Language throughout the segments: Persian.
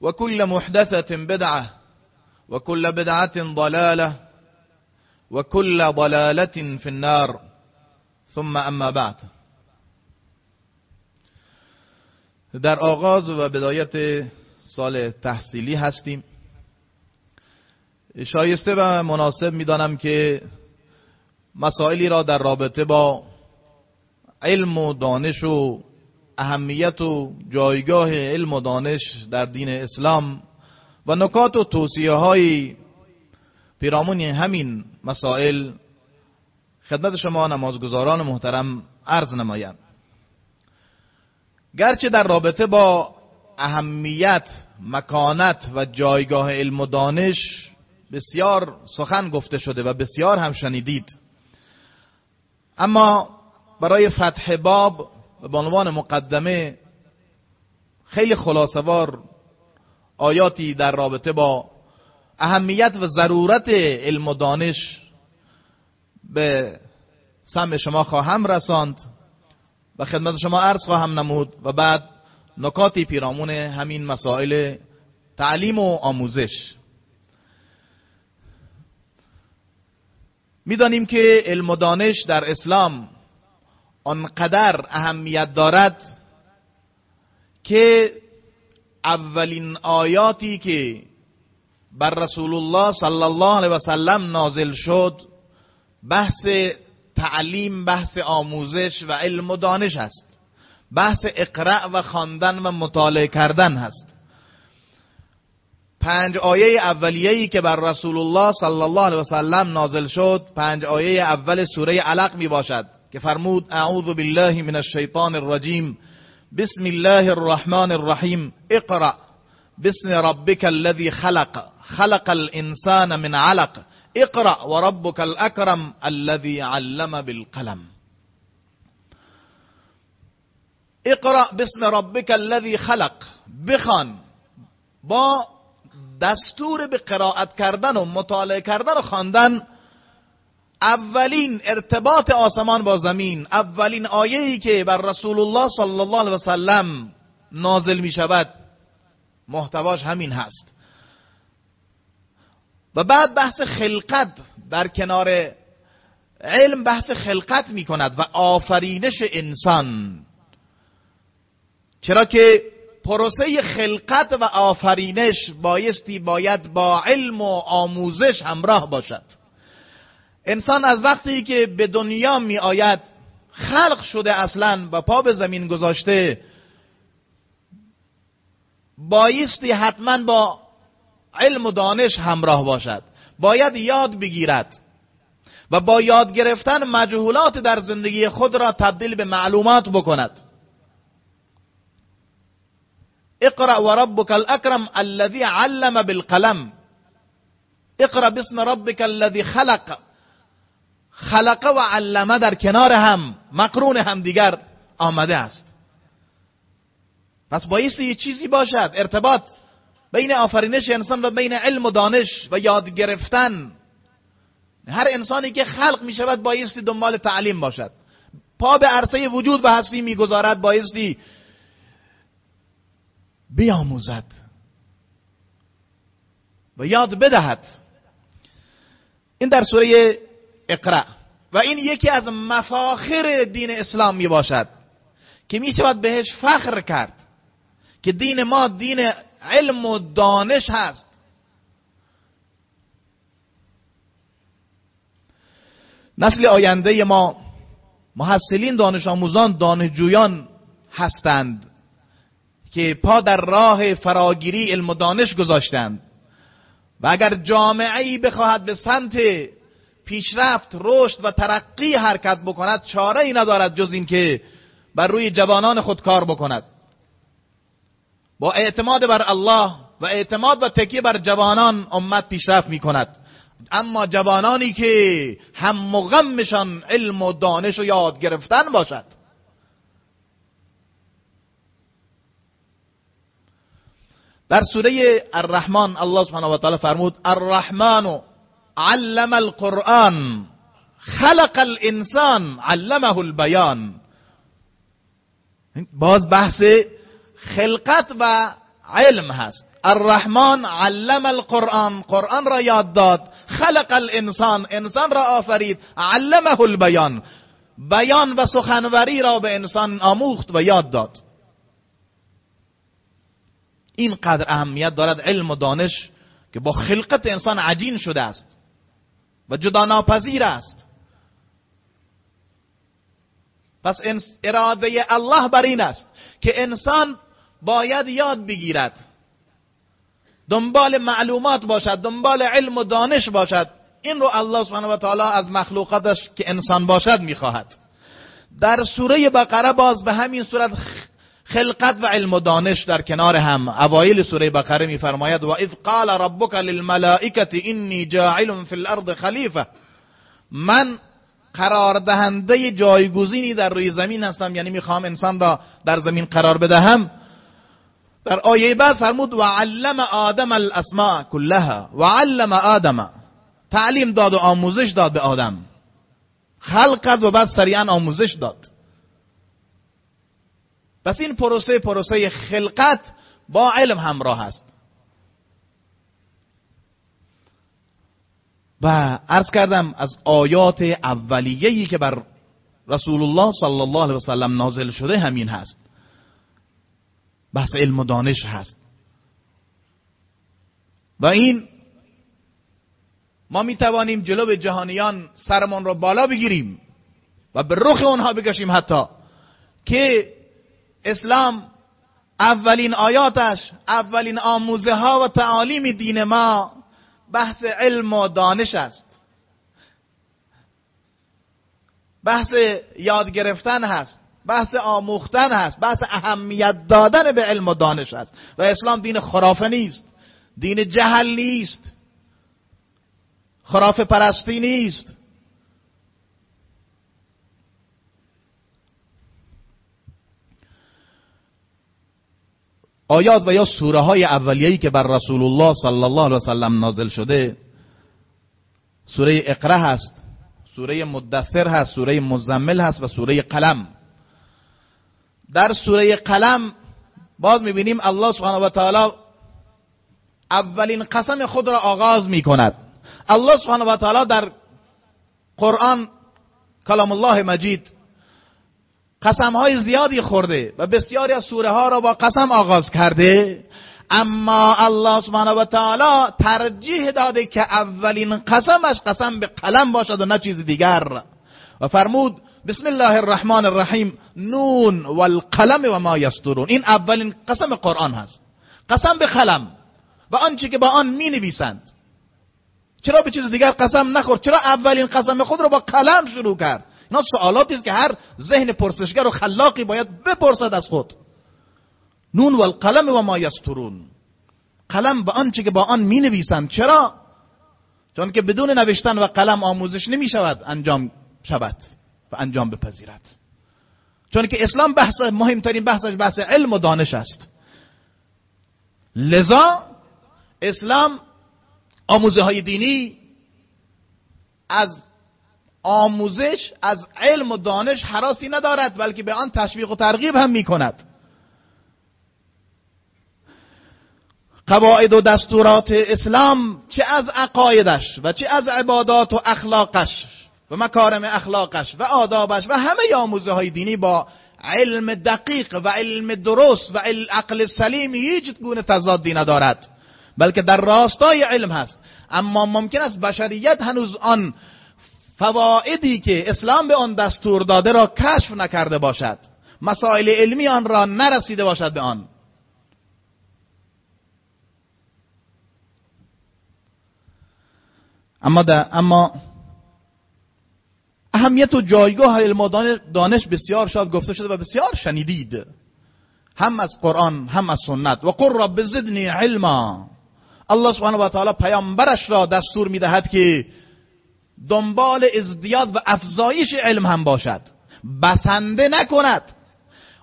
وكل محدثة بدعة وكل بدعة ضلالة وكل ضلالة في النار. ثم أما بعد. در آغاز و بدایت سال تحصیلی هستیم. شایسته و مناسب میدانم که مسائلی را در رابطه با علم و دانش و اهمیت و جایگاه علم و دانش در دین اسلام و نکات و توصیه های پیرامون همین مسائل خدمت شما نمازگزاران محترم عرض نمایم گرچه در رابطه با اهمیت مکانت و جایگاه علم و دانش بسیار سخن گفته شده و بسیار هم شنیدید. اما برای فتح باب به عنوان مقدمه خیلی خلاصوار آیاتی در رابطه با اهمیت و ضرورت علم و دانش به سمع شما خواهم رساند و خدمت شما عرض خواهم نمود و بعد نکاتی پیرامون همین مسائل تعلیم و آموزش. می‌دانیم که علم و دانش در اسلام آنقدر اهمیت دارد که اولین آیاتی که بر رسول الله صلی الله علیه و سلم نازل شد بحث تعلیم بحث آموزش و علم و دانش است بحث اقرأ و خواندن و مطالعه کردن هست. پنج آیه اولیه‌ای که بر رسول الله صلی الله علیه و سلم نازل شد پنج آیه اول سوره علق می باشد که فرمود أعوذ بالله من الشیطان الرجیم بسم الله الرحمن الرحیم اقرأ. بسم ربك الذي خلق. خلق الإنسان من علق. اقرأ. وربك الأكرم الذي علم بالقلم. اقرأ. بسم ربك الذي خلق. بخوان با دستور به قرائت کردن و مطالعه کردن و خواندن اولین ارتباط آسمان با زمین اولین آیه‌ای که بر رسول الله صلی الله علیه و سلم نازل می شود محتواش همین هست. و بعد بحث خلقت در کنار علم بحث خلقت می کند و آفرینش انسان. چرا که پروسه خلقت و آفرینش بایستی باید با علم و آموزش همراه باشد. انسان از وقتی که به دنیا می آید خلق شده اصلا و پا به زمین گذاشته بایستی حتما با علم و دانش همراه باشد. باید یاد بگیرد و با یاد گرفتن مجهولات در زندگی خود را تبدیل به معلومات بکند. اقرأ وربك الاکرم الذي علم بالقلم. اقرأ باسم ربك الذي خلق. خلقه و علمه در کنار هم مقرون هم دیگر آمده است. پس بایستی یه چیزی باشد ارتباط بین آفرینش انسان و بین علم و دانش و یاد گرفتن. هر انسانی که خلق می شود بایستی دنبال تعلیم باشد. پا به عرصه وجود و هستی می‌گذارد بایستی بیاموزد و یاد بدهد. این در سوره اقرا و این یکی از مفاخر دین اسلام می باشد که می شود بهش فخر کرد که دین ما دین علم و دانش هست. نسل آینده ما محصلین دانش آموزان دانشجویان هستند که پا در راه فراگیری علم و دانش گذاشتند. و اگر جامعه ای بخواهد به سمت پیشرفت رشد و ترقی حرکت بکند چاره ای ندارد جز این که بر روی جوانان خود کار بکند. با اعتماد بر الله و اعتماد و تکیه بر جوانان امت پیشرفت می کند اما جوانانی که هم مغمشان علم و دانش و یاد گرفتن باشد. در سوره الرحمن الله سبحانه و تعالی فرمود الرحمن علم القرآن خلق الانسان علمه البیان باز بحث خلقت و علم هست. الرحمن علم القرآن قرآن را یاد داد خلق الانسان انسان را آفرید علمه البیان. بیان و سخنوری را به انسان آموخت و یاد داد. اینقدر اهمیت دارد علم و دانش که با خلقت انسان عجین شده است. و جدا ناپذیر است. پس اراده الله بر این است که انسان باید یاد بگیرد. دنبال معلومات باشد دنبال علم و دانش باشد. این رو الله سبحانه و تعالی از مخلوقاتش که انسان باشد می‌خواهد. در سوره بقره باز به همین صورت خلقت و علم و دانش در کنار هم. اوایل سوره بقره میفرماید و اذ قال ربک للملائکه انی جاعل فی الارض خلیفه من قرار دهنده جایگزینی در روی زمین هستم یعنی می‌خوام انسان را در زمین قرار بدهم. در آیه بعد فرمود و علم آدم الاسماء كلها و علم آدم. تعلیم داد و آموزش داد به آدم. خلق کرد و بعد سریعا آموزش داد. پس این پروسه پروسه خلقت با علم همراه است. و عرض کردم از آیات اولیه‌ای که بر رسول الله صلی الله علیه وسلم نازل شده همین هست. بحث علم و دانش هست. و این ما می توانیم جلو جهانیان سرمان را بالا بگیریم و به رخ اونها بکشیم حتی که اسلام اولین آیاتش اولین آموزه ها و تعالیم دین ما بحث علم و دانش است. بحث یاد گرفتن هست بحث آموختن هست بحث اهمیت دادن به علم و دانش است. و اسلام دین خرافه نیست دین جهل نیست خرافه پرستی نیست. آیات و یا سوره های اولیه‌ای که بر رسول الله صلی الله علیه وسلم نازل شده سوره اقره هست سوره مدثر هست سوره مزمل هست و سوره قلم. در سوره قلم باز می‌بینیم الله سبحانه و تعالی اولین قسم خود را آغاز می‌کند. الله سبحانه و تعالی در قرآن کلام الله مجید قسم های زیادی خورده و بسیاری از سوره ها را با قسم آغاز کرده. اما الله سبحانه و تعالی ترجیح داده که اولین قسمش قسم به قلم باشد و نه چیز دیگر. و فرمود بسم الله الرحمن الرحیم نون والقلم و ما یسترون. این اولین قسم قرآن هست. قسم به قلم. و آنچه که با آن می نویسند چرا به چیز دیگر قسم نخورد؟ چرا اولین قسم خود رو با قلم شروع کرد؟ اینا سوالاتی است که هر ذهن پرسشگر و خلاقی باید بپرسد از خود. نون والقلم و ما یسترون. قلم به آنچه که با آن می نویسند چرا؟ چون که بدون نوشتن و قلم آموزش نمی شود انجام شود و انجام بپذیرد. چون که اسلام بحث مهمترین بحثش بحث علم و دانش است. لذا اسلام آموزه های دینی از آموزش از علم و دانش حراسی ندارد بلکه به آن تشویق و ترغیب هم می کند قواعد و دستورات اسلام چه از عقایدش و چه از عبادات و اخلاقش و مکارم اخلاقش و آدابش و همه آموزه های دینی با علم دقیق و علم درست و عقل سلیم هیچ گونه تضادی ندارد بلکه در راستای علم هست. اما ممکن است بشریت هنوز آن فوائدی که اسلام به آن دستور داده را کشف نکرده باشد. مسائل علمی آن را نرسیده باشد به آن. اما, اما اهمیت و جایگاه علم و دانش بسیار شاد گفته شده و بسیار شنیدید. هم از قرآن هم از سنت. و قر رب زدنی علما. الله سبحانه و تعالی پیامبرش را دستور می‌دهد که دنبال ازدیاد و افزایش علم هم باشد. بسنده نکند.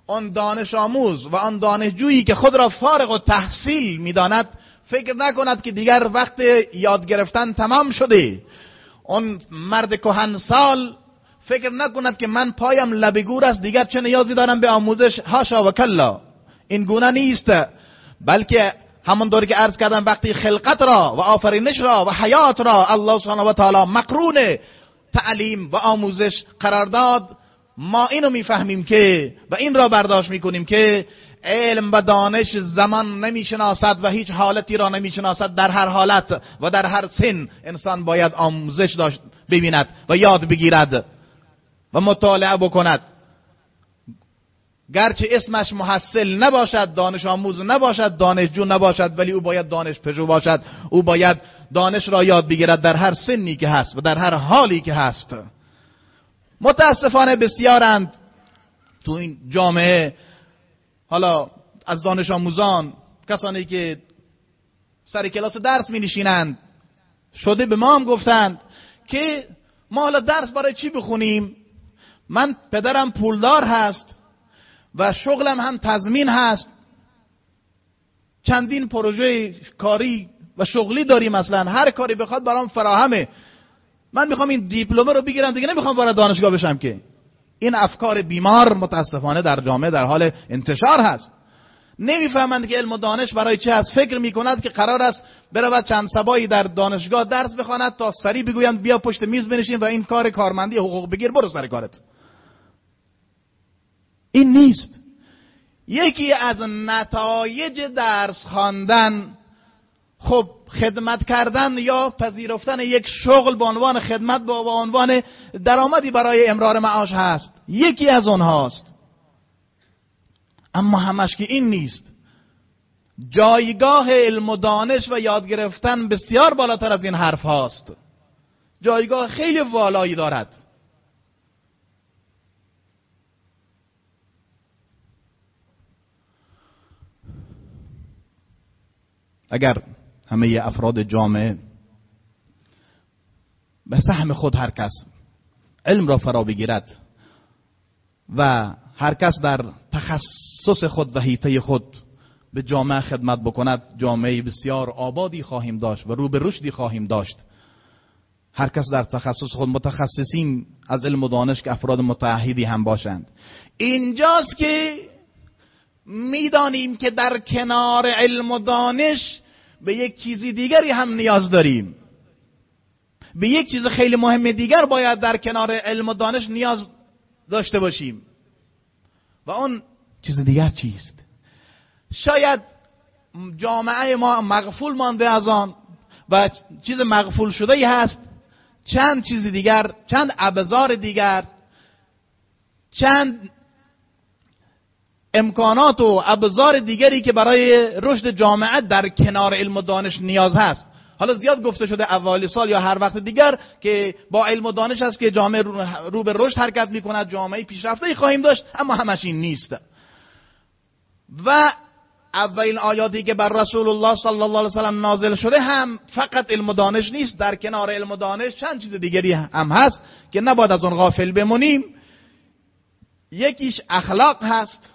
آن دانش آموز و آن دانشجویی که خود را فارغ و تحصیل می‌داند فکر نکند که دیگر وقت یاد گرفتن تمام شده. اون مرد کهنسال فکر نکند که من پایم لبگور است دیگر چه نیازی دارم به آموزش؟ هاشا و کلا. این گونه نیست بلکه همون که عرض کردم وقتی خلقت را و آفرینش را و حیات را الله سبحانه و تعالی مقرون تعلیم و آموزش قرار داد ما اینو می‌فهمیم که و این را برداشت می‌کنیم که علم و دانش زمان نمی‌شناسد و هیچ حالتی را نمی‌شناسد در هر حالت و در هر سن انسان باید آموزش داشت ببیند و یاد بگیرد و مطالعه بکند. گرچه اسمش محصل نباشد دانش آموز نباشد دانشجو نباشد ولی او باید دانش پژو باشد. او باید دانش را یاد بگیرد در هر سنی که هست و در هر حالی که هست. متاسفانه بسیارند تو این جامعه حالا از دانش آموزان کسانی که سر کلاس درس می نشینند شده به ما هم گفتند که ما حالا درس برای چی بخونیم؟ من پدرم پولدار هست. و شغلم هم تضمین هست. چندین پروژه کاری و شغلی داریم مثلا هر کاری بخواد برام فراهمه. من می‌خوام این دیپلمه رو بگیرم دیگه نمی‌خوام وارد دانشگاه بشم که. این افکار بیمار متاسفانه در جامعه در حال انتشار هست. نمی‌فهمند که علم و دانش برای چه هست فکر می‌کند که قرار است برود چند سبایی در دانشگاه درس بخواند تا سری بگویند بیا پشت میز بنشین و این کار کارمندی حقوق بگیر برو سر کارت. این نیست. یکی از نتایج درس خواندن خب خدمت کردن یا پذیرفتن یک شغل به عنوان خدمت به عنوان درآمدی برای امرار معاش هست. یکی از آنهاست اما همش که این نیست. جایگاه علم و دانش و یاد گرفتن بسیار بالاتر از این حرف هاست. جایگاه خیلی والایی دارد. اگر همه افراد جامعه به سهم خود هر کس علم را فرا بگیرد و هر کس در تخصص خود و حیطه خود به جامعه خدمت بکند جامعه بسیار آبادی خواهیم داشت و رو به رشدی خواهیم داشت. هر کس در تخصص خود متخصصین از علم و دانش که افراد متعهدی هم باشند. اینجاست که می‌دانیم که در کنار علم و دانش به یک چیزی دیگری هم نیاز داریم. به یک چیز خیلی مهم دیگر باید در کنار علم و دانش نیاز داشته باشیم. و اون چیز دیگر چیست؟ شاید جامعه ما مغفول مانده از آن و چیز مغفول شده ای هست. چند چیز دیگر چند ابزار دیگر چند امکانات و ابزار دیگری که برای رشد جامعه در کنار علم و دانش نیاز هست. حالا زیاد گفته شده اوایل سال یا هر وقت دیگر که با علم و دانش است که جامعه رو به رشد حرکت می کند جامعه پیشرفته خواهیم داشت اما همش این نیست. و اولین آیاتی که بر رسول الله صلی الله علیه وسلم نازل شده هم فقط علم و دانش نیست در کنار علم و دانش چند چیز دیگری هم هست که نباید از اون غافل بمونیم. یکیش اخلاق هست.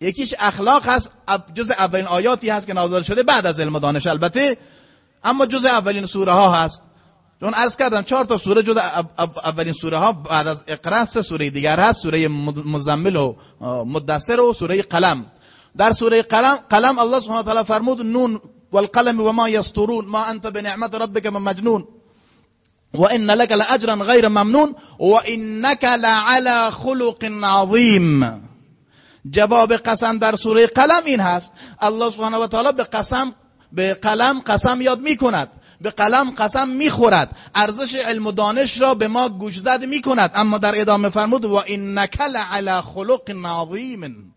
یکیش اخلاق هست جز اولین آیاتی هست که نازل شده بعد از علم دانش. البته اما جز اولین سوره ها هست. چون عرض کردم چهار تا سوره جز اولین سوره ها بعد از اقرا سه سوره دیگر هست سوره مزمل و مدثر و سوره قلم. در سوره قلم قلم الله سبحانه و تعالی فرمود نون والقلم وما يسطرون ما انت بنعمت ربك مجنون وان لك لاجرا غير ممنون وانك لعلى خلق عظیم. جواب قسم در سوره قلم این هست. الله سبحانه و تعالی به قسم به قلم قسم یاد می کند به قلم قسم می‌خورد. ارزش علم و دانش را به ما گوشزد می‌کند. اما در ادامه فرمود و انک لعلی خلق عظیم.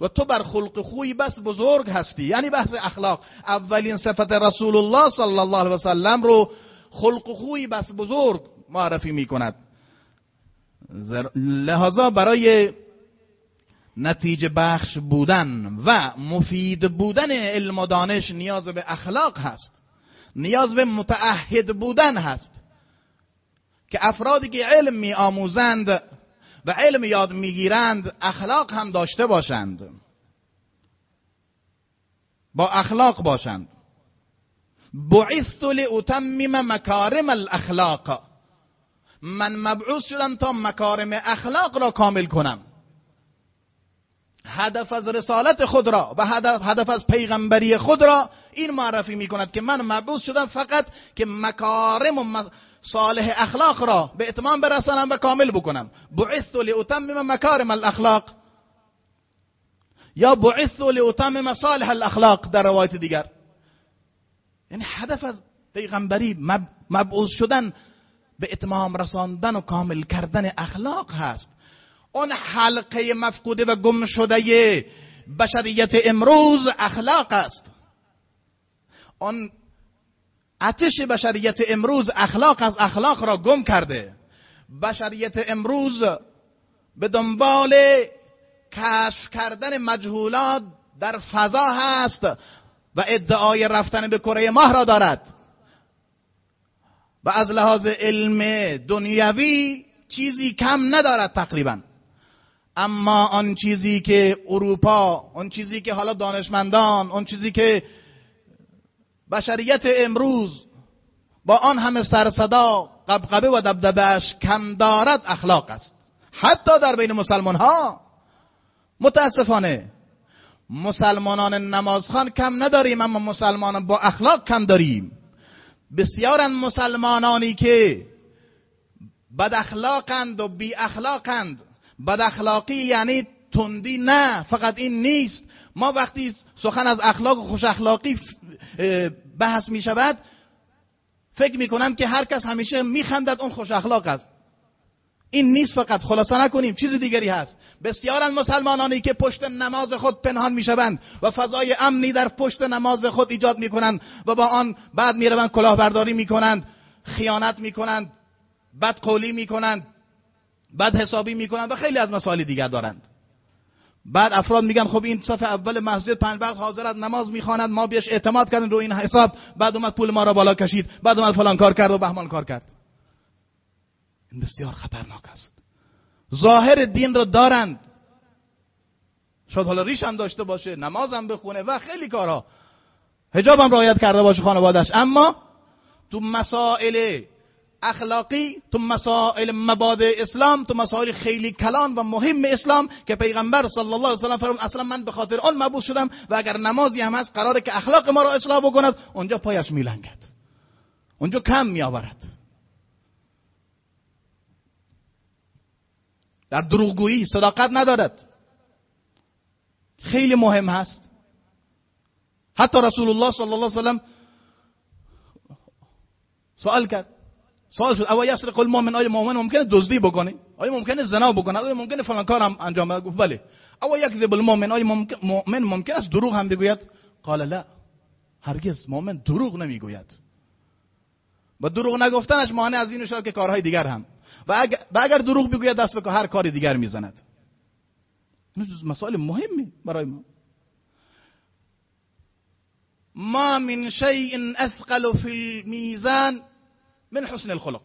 و تو بر خلق خوی بس بزرگ هستی. یعنی بحث اخلاق. اولین صفت رسول الله صلی الله علیه و سلم رو خلق خوی بس بزرگ معرفی می‌کند. لحاظا برای نتیجه بخش بودن و مفید بودن علم و دانش نیاز به اخلاق هست. نیاز به متعهد بودن هست. که افرادی که علم می آموزند و علم یاد می‌گیرند اخلاق هم داشته باشند. با اخلاق باشند. بعثت لاتمم مکارم الاخلاق من مبعوث شدم تا مکارم اخلاق را کامل کنم. هدف از رسالت خود را و هدف, هدف از پیغمبری خود را این معرفی می کند که من مبعوث شدم فقط که مکارم و صالح اخلاق را به اتمام برسانم و کامل بکنم. بعثت لاتمم مکارم الاخلاق. یا بعثت لاتمم صالح الاخلاق در روایت دیگر. یعنی هدف از پیغمبری مبعوث شدن به اتمام رساندن و کامل کردن اخلاق هست. اون حلقه مفقوده و گم شده بشریت امروز اخلاق است. اون اتش بشریت امروز اخلاق از اخلاق را گم کرده. بشریت امروز به دنبال کشف کردن مجهولات در فضا هست و ادعای رفتن به کره ماه را دارد. و از لحاظ علم دنیوی چیزی کم ندارد تقریبا. اما آن چیزی که اروپا آن چیزی که حالا دانشمندان آن چیزی که بشریت امروز با آن همه سرصدا قبقبه و دبدبش کم دارد اخلاق است. حتی در بین مسلمان ها متاسفانه مسلمانان نمازخان کم نداریم اما مسلمانان با اخلاق کم داریم. بسیارن مسلمانانی که بد اخلاقند و بی اخلاقند. بد اخلاقی یعنی تندی نه فقط این نیست. ما وقتی سخن از اخلاق و خوش اخلاقی بحث می شود فکر می کنم که هر کس همیشه می خندد اون خوش اخلاق است. این نیست فقط خلاصه نکنیم چیز دیگری هست. بسیارن مسلمانانی که پشت نماز خود پنهان می شوند و فضای امنی در پشت نماز خود ایجاد می کنند و با آن بعد می روند کلاهبرداری می کنند خیانت می کنند بدقولی می کنند. بعد حسابی می‌کنن و خیلی از مسائل دیگر دارند. بعد افراد میگن خب این صف اول مسجد پنج وقت حاضرت نماز می‌خواند ما بیش اعتماد کردن رو این حساب بعد اومد پول ما را بالا کشید بعد اومد فلان کار کرد و بهمان کار کرد. این بسیار خطرناک است. ظاهر دین را دارند. شاید حالا ریش هم داشته باشه نمازم بخونه و خیلی کارها حجاب هم رعایت کرده باشه خانوادش اما تو مسائل اخلاقی تو مسائل مبادع اسلام تو مسائل خیلی کلان و مهم اسلام که پیغمبر صلی الله علیه و فرمود اصلا من به خاطر آن مبعوث شدم و اگر نمازی هم هست قراره که اخلاق ما را اصلاح بکند. اونجا پایش میلنگد. اونجا کم میآورد. در دروغگویی صداقت ندارد. خیلی مهم هست. حتی رسول الله صلی الله علیه و سوال کرد. سوال شد اوا یسرق المؤمن آیا مؤمن ممکنه دزدی بکنه؟ آیا ممکنه زنا بکنه؟ آیا ممکنه فلان کار هم انجام بده؟ گفت بله. اوا یکذب المؤمن آیا مؤمن ممکن است دروغ هم بگوید؟ قال لا. هرگز مؤمن دروغ نمی‌گوید. و دروغ نگفتنش مانع از این شد که کارهای دیگر هم. و اگر, و اگر دروغ بگوید دست به هر کاری دیگر می‌زند. این مسائل مهمی برای ما. ما من شيء اثقل في الميزان من حسن الخلق.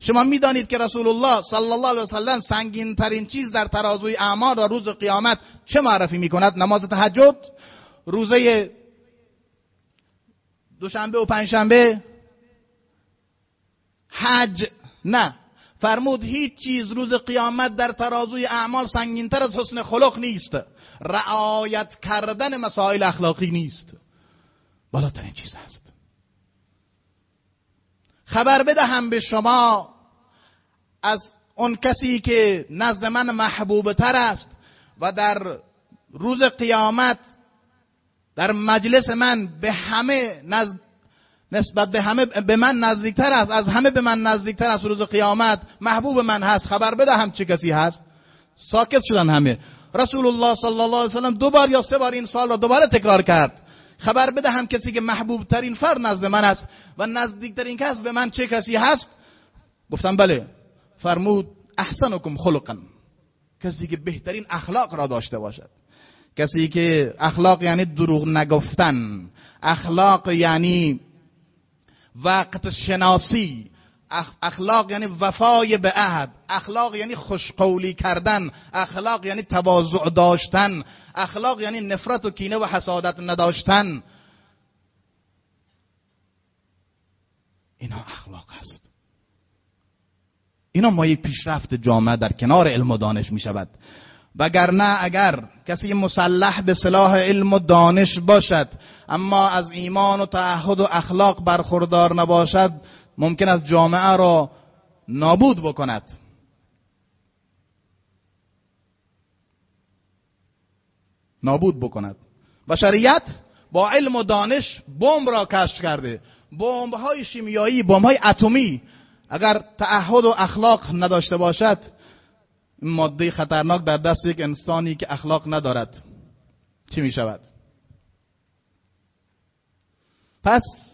شما می‌دانید که رسول الله صلی الله علیه وسلم سنگین ترین چیز در ترازوی اعمال را روز قیامت چه معرفی می‌کند؟ نماز تهجد روزه دوشنبه و پنجشنبه حج نه. فرمود هیچ چیز روز قیامت در ترازوی اعمال سنگینتر از حسن خلق نیست. رعایت کردن مسائل اخلاقی نیست. بالاترین چیز است خبر بدهم به شما از اون کسی که نزد من محبوب تر است و در روز قیامت در مجلس من به همه نسبت به همه به من نزدیکتر است از همه به من نزدیکتر است روز قیامت محبوب من هست خبر بدهم چه کسی هست؟ ساکت شدن همه. رسول الله صلی الله علیه وسلم دو بار یا سه بار این سال را دوباره تکرار کرد. خبر بدهم کسی که محبوب ترین فرد نزد من است و نزدیکترین کس به من چه کسی هست؟ گفتم بله. فرمود احسنکم خلقا. کسی که بهترین اخلاق را داشته باشد. کسی که اخلاق یعنی دروغ نگفتن. اخلاق یعنی وقت شناسی. اخلاق یعنی وفای به عهد اخلاق یعنی خوشقولی کردن. اخلاق یعنی تواضع داشتن. اخلاق یعنی نفرت و کینه و حسادت نداشتن. اینا اخلاق هست. اینا مایه پیشرفت جامعه در کنار علم و دانش می شود. وگرنه اگر کسی مسلح به صلاح علم و دانش باشد اما از ایمان و تعهد و اخلاق برخوردار نباشد ممکن است جامعه را نابود بکند. نابود بکند. و شریعت با علم و دانش بمب را کشف کرده. بمب های شیمیایی بمب های اتمی. اگر تعهد و اخلاق نداشته باشد ماده خطرناک در دست یک انسانی که اخلاق ندارد چی می شود پس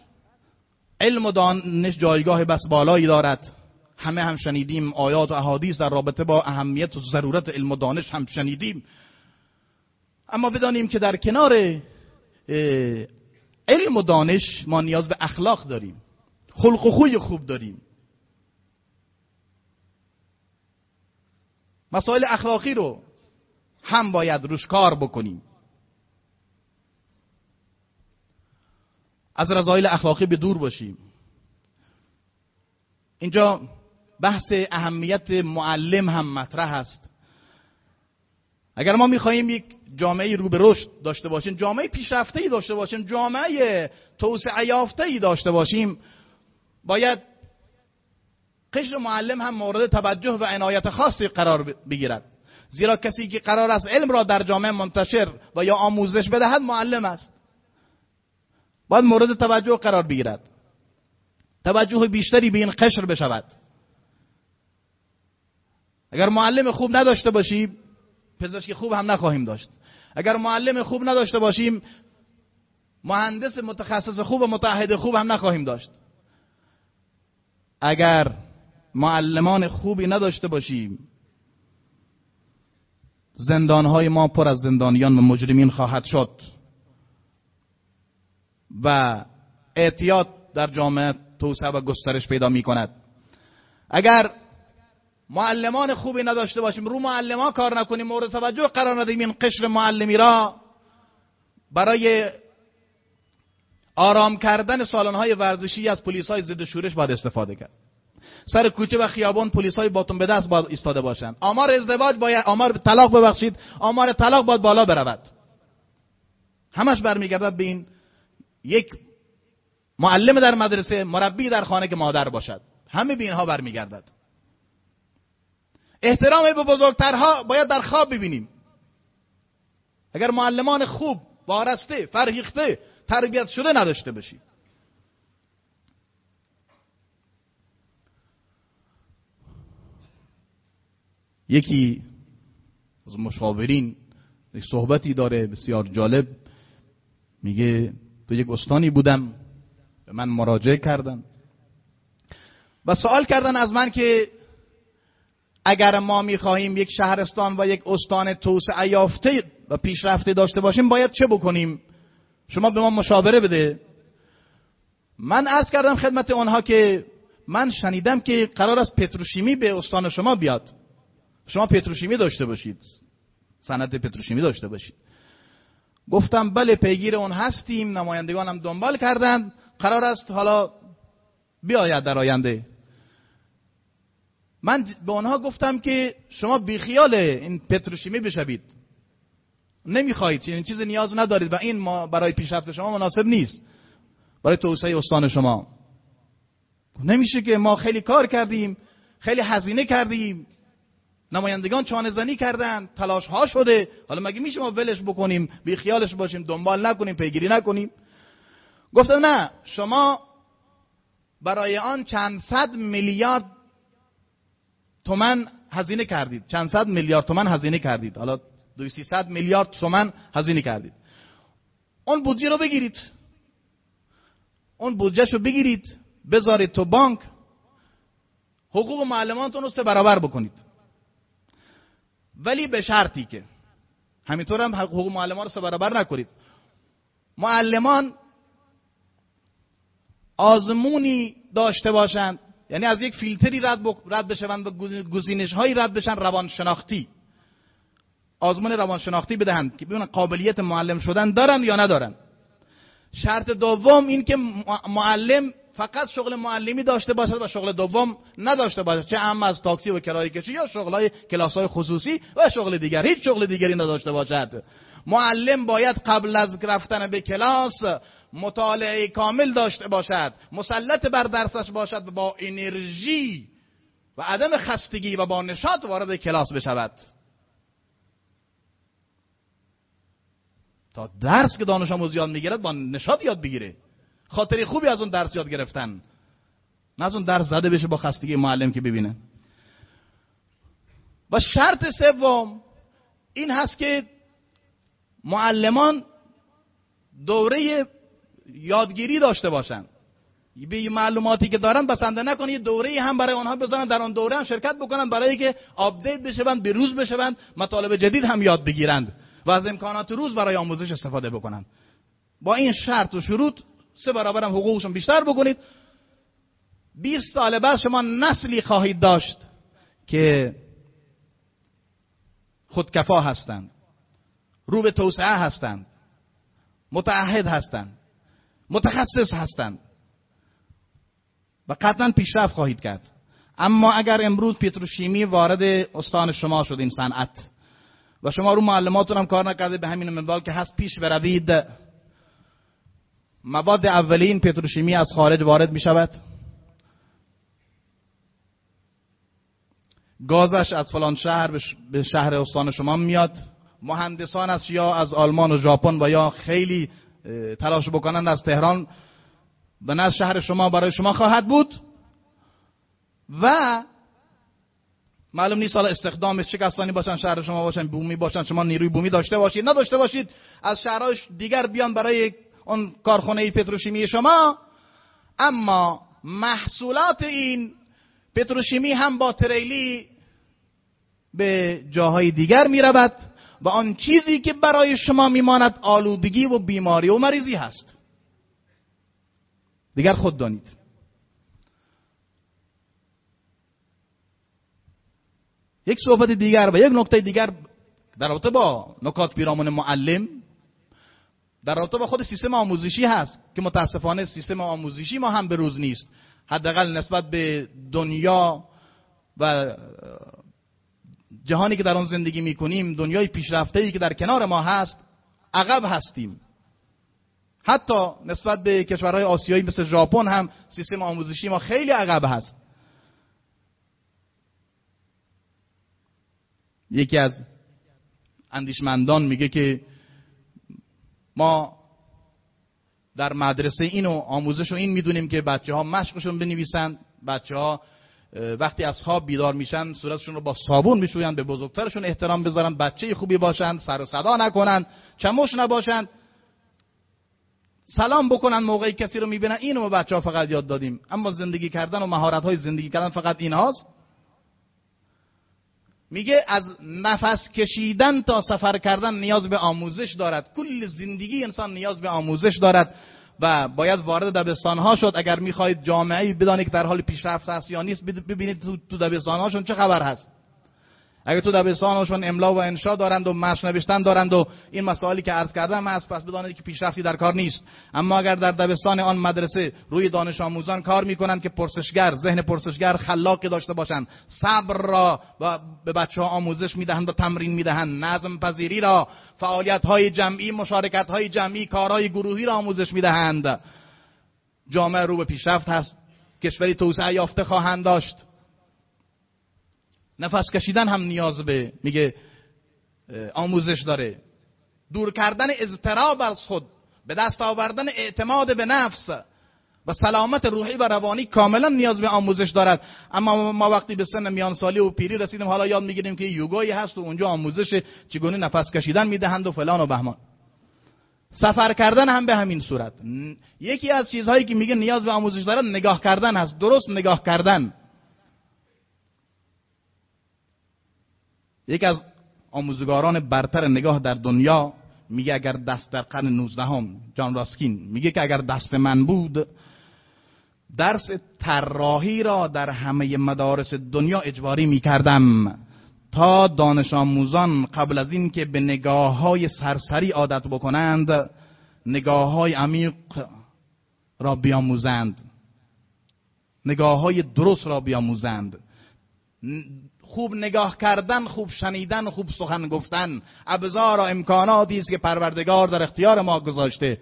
علم و دانش جایگاه بس بالایی دارد. همه هم شنیدیم آیات و احادیث در رابطه با اهمیت و ضرورت علم و دانش هم شنیدیم. اما بدانیم که در کنار علم و دانش ما نیاز به اخلاق داریم. خلق و خوی خوب داریم. مسائل اخلاقی رو هم باید روش کار بکنیم. از رضایل اخلاقی به دور باشیم. اینجا بحث اهمیت معلم هم مطرح است. اگر ما می‌خواهیم یک جامعه رو به رشد داشته باشیم جامعه پیشرفته ای داشته باشیم جامعه توسعه یافته ای داشته باشیم باید قشر معلم هم مورد توجه و عنایت خاصی قرار بگیرد. زیرا کسی که قرار است علم را در جامعه منتشر و یا آموزش بدهد معلم است. باید مورد توجه قرار بگیرد. توجه بیشتری به این قشر بشود. اگر معلم خوب نداشته باشیم پزشک خوب هم نخواهیم داشت. اگر معلم خوب نداشته باشیم مهندس متخصص خوب و متحد خوب هم نخواهیم داشت. اگر معلمان خوبی نداشته باشیم زندانهای ما پر از زندانیان و مجرمین خواهد شد. و اعتیاد در جامعه توسعه و گسترش پیدا می کند اگر معلمان خوبی نداشته باشیم رو معلمان کار نکنیم مورد توجه قرار ندیم این قشر معلمی را برای آرام کردن سالن‌های ورزشی از پلیس های ضد شورش باید استفاده کرد. سر کوچه و خیابان پلیس های باتون به دست باید ایستاده باشند. آمار ازدواج باید آمار طلاق ببخشید آمار طلاق باید بالا برود. همش برمیگردد به این یک معلم در مدرسه مربی در خانه که مادر باشد. همه به اینها برمیگردد. احترام به بزرگترها باید در خواب ببینیم. اگر معلمان خوب وارسته فرهیخته تربیت شده نداشته باشیم. یکی از مشاورین صحبتی داره بسیار جالب. میگه تو یک استانی بودم. به من مراجعه کردن. و سوال کردن از من که اگر ما می‌خواهیم یک شهرستان و یک استان توسعه یافته و پیشرفته داشته باشیم باید چه بکنیم؟ شما به ما مشاوره بده. من عرض کردم خدمت آنها که من شنیدم که قرار است پتروشیمی به استان شما بیاد. شما پتروشیمی داشته باشید. سند پتروشیمی داشته باشید. گفتم بله پیگیر اون هستیم نمایندگان هم دنبال کردند. قرار است حالا بیاید در آینده. من به آنها گفتم که شما بیخیال این پتروشیمی بشوید. نمی‌خواهید این چیز نیاز ندارید و این ما برای پیشرفت شما مناسب نیست. برای توسعه استان شما. نمیشه که ما خیلی کار کردیم خیلی هزینه کردیم. نمایندگان چانه زنی کردن تلاش ها شده. حالا مگه میشه ما ولش بکنیم بی خیالش باشیم دنبال نکنیم پیگیری نکنیم؟ گفتم نه شما برای آن چند صد میلیارد تومن هزینه کردید. چند صد میلیارد تومن هزینه کردید. حالا 200 میلیارد تومن هزینه کردید. اون بودجه رو بگیرید. اون بودجه رو بگیرید. بذارید تو بانک. حقوق معلمانتون رو سه برابر بکنید. ولی به شرطی که. همینطور هم حقوق معلمان رو سه برابر نکنید. معلمان آزمونی داشته باشند یعنی از یک فیلتری رد, رد بشوند و گزینش هایی رد بشن روانشناختی. آزمون روانشناختی بدهند که ببینن قابلیت معلم شدن دارن یا ندارن. شرط دوم این که معلم فقط شغل معلمی داشته باشد و شغل دوم نداشته باشد. چه هم از تاکسی و کرایه کشی یا شغلای کلاس های خصوصی و شغل دیگر. هیچ شغل دیگری نداشته باشد. معلم باید قبل از رفتن به کلاس مطالعه کامل داشته باشد مسلط بر درسش باشد و با انرژی و عدم خستگی و با نشاط وارد کلاس بشود. تا درس که دانش آموز یاد می‌گیرد با نشاط یاد بگیره. خاطری خوبی از اون درس یاد گرفتن. نه از اون درس زده بشه با خستگی معلم که ببینه. و شرط سوم این هست که معلمان دوره یادگیری داشته باشن. به معلوماتی که دارن بسنده نکنه یه دوره هم برای آنها بزنن در آن دوره هم شرکت بکنن برای که آپدیت بشوند به روز بشوند مطالب جدید هم یاد بگیرند و از امکانات روز برای آموزش استفاده بکنن. با این شرط و شروط سه برابر هم حقوقشون بیشتر بکنید. 20 سال بعد شما نسلی خواهید داشت که خودکفا هستند رو به توسعه هستند متعهد هستند متخصص هستند و قطعا پیشرفت خواهید کرد. اما اگر امروز پتروشیمی وارد استان شما شد این صنعت و شما رو معلماتون هم کار نکرده به همین منوال که هست پیش بروید مواد اولین پتروشیمی از خارج وارد می شود گازش از فلان شهر به شهر استان شما میاد. مهندسانش یا از آلمان و ژاپن و یا خیلی تلاش بکنند از تهران. به نزد شهر شما برای شما خواهد بود. و معلوم نیست حالا استخدامش چه کسانی باشن شهر شما باشن بومی باشن شما نیروی بومی داشته باشید نداشته باشید. از شهرهای دیگر بیان برای اون کارخانه پتروشیمی شما اما محصولات این پتروشیمی هم با تریلی به جاهای دیگر می رود و آن چیزی که برای شما میماند آلودگی و بیماری و مریضی هست. دیگر خود دانید. یک صحبت دیگر و یک نکته دیگر در رابطه با نکات پیرامون معلم در رابطه با خود سیستم آموزشی هست که متاسفانه سیستم آموزشی ما هم به روز نیست. حداقل نسبت به دنیا و جهانی که در آن زندگی می‌کنیم دنیای پیشرفته ای که در کنار ما هست عقب هستیم. حتی نسبت به کشورهای آسیایی مثل ژاپن هم سیستم آموزشی ما خیلی عقب هست. یکی از اندیشمندان میگه که ما در مدرسه اینو آموزش و این می‌دونیم که بچه ها مشقشون بنویسن. بچه ها وقتی از خواب بیدار میشن صورتشون رو با صابون می‌شوین به بزرگترشون احترام بذارن بچه خوبی باشن سر و صدا نکنن چموش نباشن. سلام بکنن موقعی کسی رو می‌بینن. اینو ما بچه ها فقط یاد دادیم. اما زندگی کردن و مهارت های زندگی کردن فقط این هاست میگه از نفس کشیدن تا سفر کردن نیاز به آموزش دارد. کل زندگی انسان نیاز به آموزش دارد و باید وارد دبستان ها شد. اگر می‌خواهید جامعه بدانید که در حال پیشرفت است یا نیست ببینید تو دبستان هاشون چه خبر هست. اگر تو دبستانشون املا و انشا دارند و مشق نوشتن دارند و این مسائلی که عرض کردم هست پس بدانید که پیشرفتی در کار نیست. اما اگر در دبستان آن مدرسه روی دانش آموزان کار می‌کنند که پرسشگر ذهن پرسشگر خلاقی داشته باشند صبر را به بچه ها آموزش می‌دهند و تمرین می‌دهند. نظم پذیری را فعالیت های جمعی مشارکت های جمعی کارهای گروهی را آموزش می‌دهند. جامعه رو به پیشرفت هست. کشوری توسعه یافته خواهند داشت. نفس کشیدن هم نیاز به میگه آموزش داره. دور کردن اضطراب از خود به دست آوردن اعتماد به نفس و سلامت روحی و روانی کاملا نیاز به آموزش دارد. اما ما وقتی به سن میان سالی و پیری رسیدیم حالا یاد می‌گیریم که یوگایی هست و اونجا آموزش چگونه نفس کشیدن می‌دهند و فلان و بهمان. سفر کردن هم به همین صورت. یکی از چیزهایی که میگه نیاز به آموزش دارد نگاه کردن هست. درست نگاه کردن. یکی از آموزگاران برتر نگاه در دنیا میگه اگر دست در قرن 19 هم جان راسکین میگه که اگر دست من بود درس طراحی را در همه مدارس دنیا اجباری می‌کردم تا دانش آموزان قبل از این که به نگاه های سرسری عادت بکنند نگاه های عمیق را بیاموزند. نگاه های درست را بیاموزند. خوب نگاه کردن خوب شنیدن خوب سخن گفتن. ابزار و امکاناتی است که پروردگار در اختیار ما گذاشته.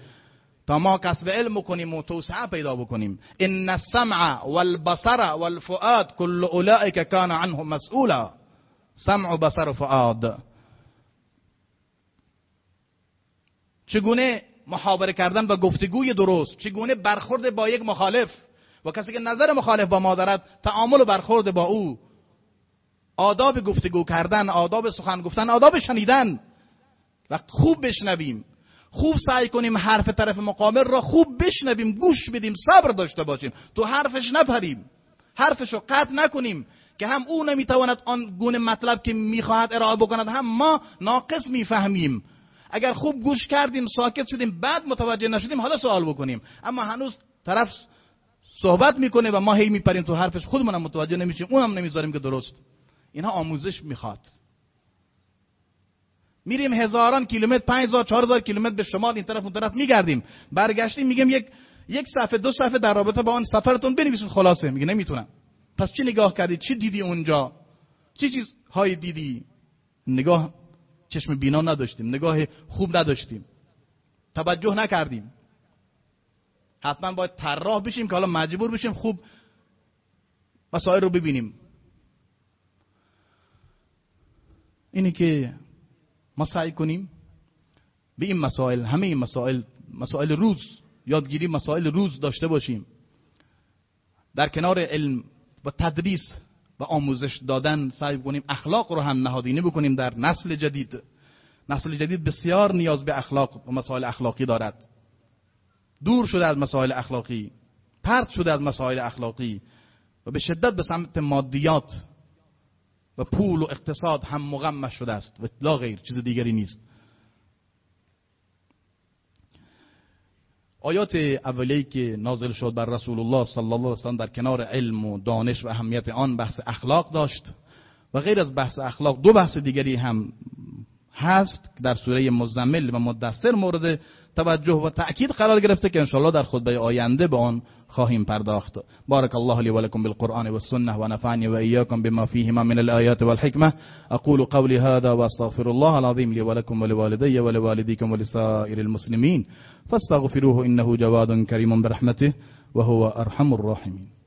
تا ما کسب علم کنیم و توسعه پیدا بکنیم. ان السمع والبصر والفؤاد كل اولئک کان عنه مسئولا. سمع و بصر و فؤاد. چگونه محاوره کردن و گفتگوی درست؟ چگونه برخورد با یک مخالف؟ و کسی که نظر مخالف با ما دارد تعامل و برخورد با او؟ آداب گفتگو کردن آداب سخن گفتن آداب شنیدن. وقت خوب بشنویم. خوب سعی کنیم حرف طرف مقابل را خوب بشنویم گوش بدیم صبر داشته باشیم. تو حرفش نپریم. حرفش رو قطع نکنیم که هم او نمی‌تواند آن گونه مطلب که می‌خواهد ارائه بکند هم ما ناقص می‌فهمیم. اگر خوب گوش کردیم ساکت شدیم بعد متوجه نشدیم حالا سوال بکنیم. اما هنوز طرف صحبت می‌کنه و ما هی میپریم تو حرفش خودمون متوجه نمیشیم اونم نمی‌ذاریم که درست. اینها آموزش می‌خواد. میریم هزاران کیلومتر 5000 4000 کیلومتر به شمال این طرف اون طرف میگردیم. برگشتیم میگم یک یک صفحه دو صفحه در رابطه با آن سفرتون بنویسید خلاصه. میگه نمی‌تونم. پس چی نگاه کردی؟ چی دیدی اونجا؟ چی چیز های دیدی؟ نگاه چشم بینا نداشتیم نگاه خوب نداشتیم. توجه نکردیم. حتما باید طراح بشیم که حالا مجبور بشیم خوب مسائل رو ببینیم. اینه که ما سعی کنیم به این مسائل همه این مسائل مسائل روز یادگیری مسائل روز داشته باشیم. در کنار علم و تدریس و آموزش دادن سعی کنیم اخلاق رو هم نهادینه بکنیم در نسل جدید. نسل جدید بسیار نیاز به اخلاق و مسائل اخلاقی دارد. دور شده از مسائل اخلاقی پرت شده از مسائل اخلاقی و به شدت به سمت مادیات و پول و اقتصاد هم مغمش شده است و لا غیر چیز دیگری نیست. آیات اولیه که نازل شد بر رسول الله صلی الله علیه وسلم در کنار علم و دانش و اهمیت آن بحث اخلاق داشت و غیر از بحث اخلاق دو بحث دیگری هم هست در سوره مزمل و مدثر مورد توجه و تأکید قرار گرفته که انشاءالله در خطبه آینده به آن خواهیم پرداخت. بارك الله لي ولكم بالقرآن والسنة ونفعني وإياكم بما فيهما من الآيات والحكمة أقول قولي هذا وأستغفر الله العظيم لي ولكم ولوالدي ولوالديكم ولسائر المسلمين فاستغفروه إنه جواد كريم برحمته وهو أرحم الراحمين